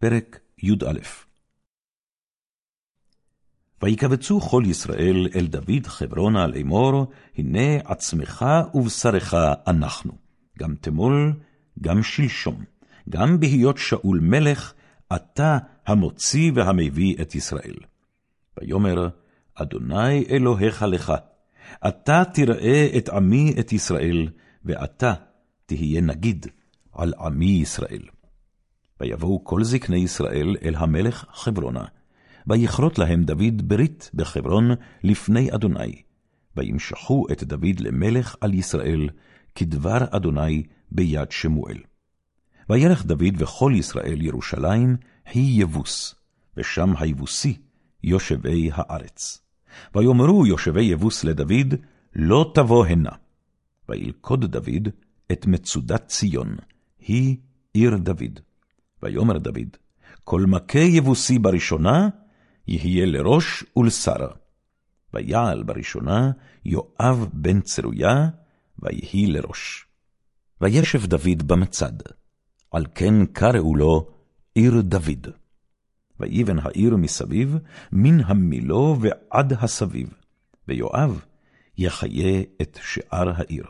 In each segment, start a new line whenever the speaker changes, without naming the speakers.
פרק י"א ויקבצו כל ישראל אל דוד חברונה לאמור, הנה עצמך ובשרך אנחנו, גם תמול, גם שלשום, גם בהיות שאול מלך, אתה המוציא והמביא את ישראל. ויאמר, אדוני אלוהיך לך, אתה תראה את עמי את ישראל, ואתה תהיה נגיד על עמי ישראל. ויבואו כל זקני ישראל אל המלך חברונה, ויכרות להם דוד ברית בחברון לפני אדוני, וימשכו את דוד למלך על ישראל, כדבר אדוני ביד שמואל. וילך דוד וכל ישראל ירושלים, היא יבוס, ושם היבוסי יושבי הארץ. ויאמרו יושבי יבוס לדוד, לא תבוא הנה. וילכוד דוד את מצודת ציון, היא עיר דוד. ויאמר דוד, כל מכה יבוסי בראשונה, יהיה לראש ולשר. ויעל בראשונה יואב בן צרויה, ויהי לראש. וישב דוד במצד, על כן קראו לו עיר דוד. ויבן העיר מסביב, מן המילו ועד הסביב, ויואב יחיה את שאר העיר.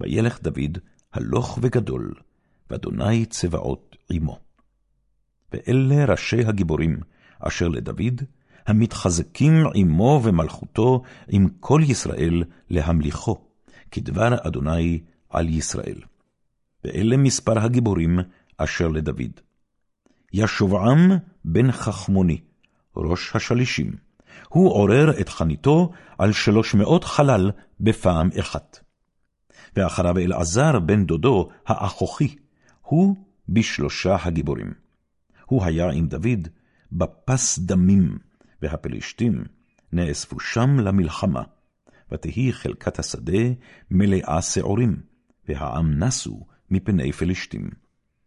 וילך דוד הלוך וגדול, ואדוני צבאות עמו. ואלה ראשי הגיבורים, אשר לדוד, המתחזקים עמו ומלכותו, עם כל ישראל להמליכו, כדבר אדוני על ישראל. ואלה מספר הגיבורים אשר לדוד. ישובעם בן חכמוני, ראש השלישים, הוא עורר את חניתו על שלוש מאות חלל בפעם אחת. ואחריו אלעזר בן דודו האחוכי, הוא בשלושה הגיבורים. הוא היה עם דוד בפס דמים, והפלישתים נאספו שם למלחמה. ותהי חלקת השדה מלאה שעורים, והעם נסו מפני פלישתים.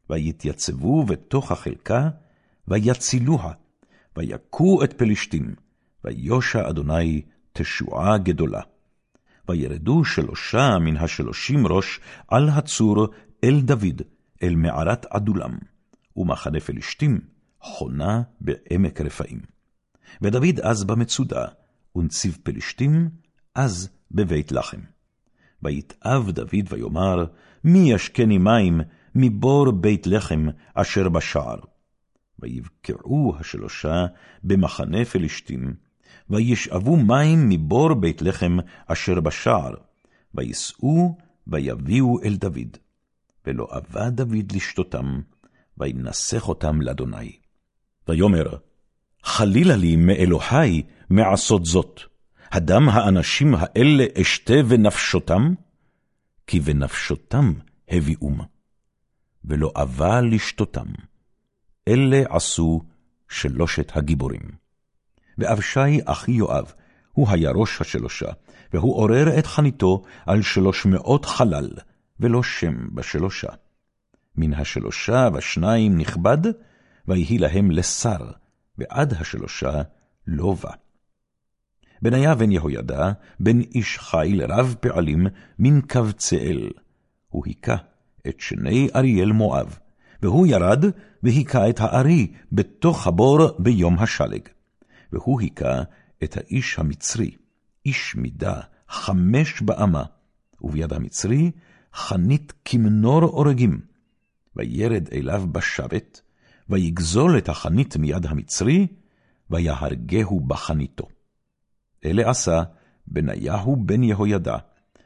ויתייצבו בתוך החלקה, ויצילוה, ויכו את פלישתים, ויושע אדוני תשועה גדולה. וירדו שלושה מן השלושים ראש על הצור אל דוד, אל מערת עדולם, ומחנה פלישתים חונה בעמק רפאים. ודוד אז במצודה, ונציב פלישתים אז בבית לחם. ויתאב דוד ויאמר, מי ישקני מים מבור בית לחם אשר בשער. ויבקעו השלושה במחנה פלישתים, וישאבו מים מבור בית לחם אשר בשער, ויסעו ויביאו אל דוד. ולא אבה דוד לשתותם, וינסח אותם לאדוני. ויאמר, חלילה לי מאלוהי מעשות זאת, הדם האנשים האלה אשתה ונפשותם, כי בנפשותם הביאום, ולא אבה לשתותם. אלה עשו שלושת הגיבורים. ואבשי אחי יואב, הוא היה ראש השלושה, והוא עורר את חניתו על שלוש מאות חלל, ולא שם בשלושה. מן השלושה ושניים נכבד, ויהי להם לשר, ועד השלושה לא בא. בניה בן יהוידע, בן איש חיל רב פעלים, מן קבצאל. הוא היכה את שני אריאל מואב, והוא ירד והיכה את הארי בתוך הבור ביום השלג. והוא היכה את האיש המצרי, איש מידה, חמש באמה, וביד המצרי חנית כמנור אורגים. וירד אליו בשבת, ויגזול את החנית מיד המצרי, ויהרגהו בחניתו. אלה עשה בניהו בן יהוידע,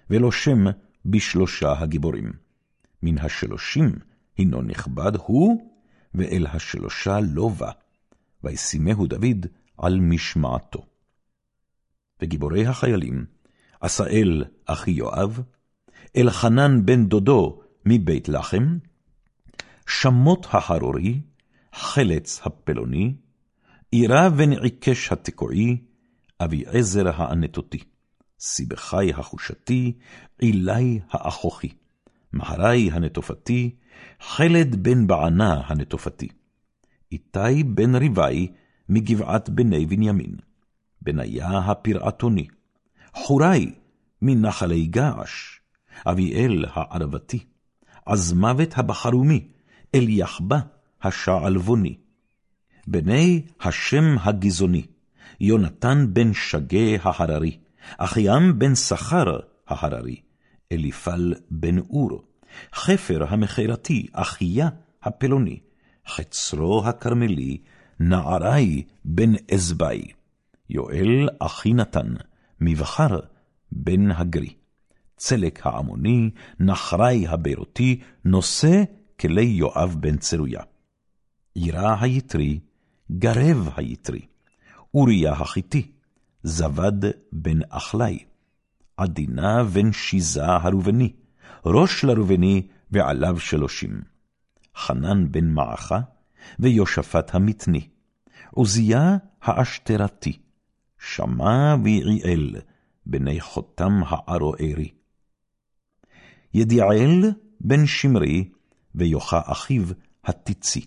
ולא שם בשלושה הגיבורים. מן השלושים הינו נכבד הוא, ואל השלושה לא בא, וישימהו דוד על משמעתו. וגיבורי החיילים, עשאל אחי יואב, אלחנן בן דודו מבית לחם, שמות החרורי, חלץ הפלוני, עירה ונעיקש התקועי, אביעזר הענתותי, סיבכי החושתי, עילי האחוכי, מהרי הנטופתי, חלד בן בענה הנטופתי, איתי בן ריבי מגבעת בני בנימין, בניה הפרעתוני, חורי מנחלי געש, אביאל הערבתי, עזמוות הבחרומי, אליחבה השעלבוני. בני השם הגזעוני, יונתן בן שגה ההררי, אחיים בן שכר ההררי, אליפל בן אור, חפר המכירתי, אחיה הפלוני, חצרו הכרמלי, נערי בן אזבעי, יואל אחי נתן, מבחר בן הגרי, צלק העמוני, נחרי הבארותי, נושא כלי יואב בן צרויה. עירה היתרי, גרב היתרי, אוריה החיתי, זבד בן אחלי, עדינה בן שיזה הראובני, ראש לראובני ועליו שלושים. חנן בן מעכה, ויושפט המתני, עוזיה האשתרתי, שמע ויעיאל, בני חותם הערוערי. ידיעאל בן שמרי, ויוחה אחיו הטיצי.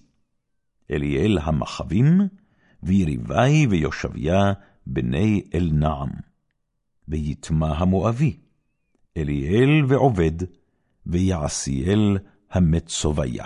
אליאל המחבים, ויריבי ויושביה, בני אלנעם. ויטמע המואבי, אליאל ועובד, ויעשיאל המצוביה.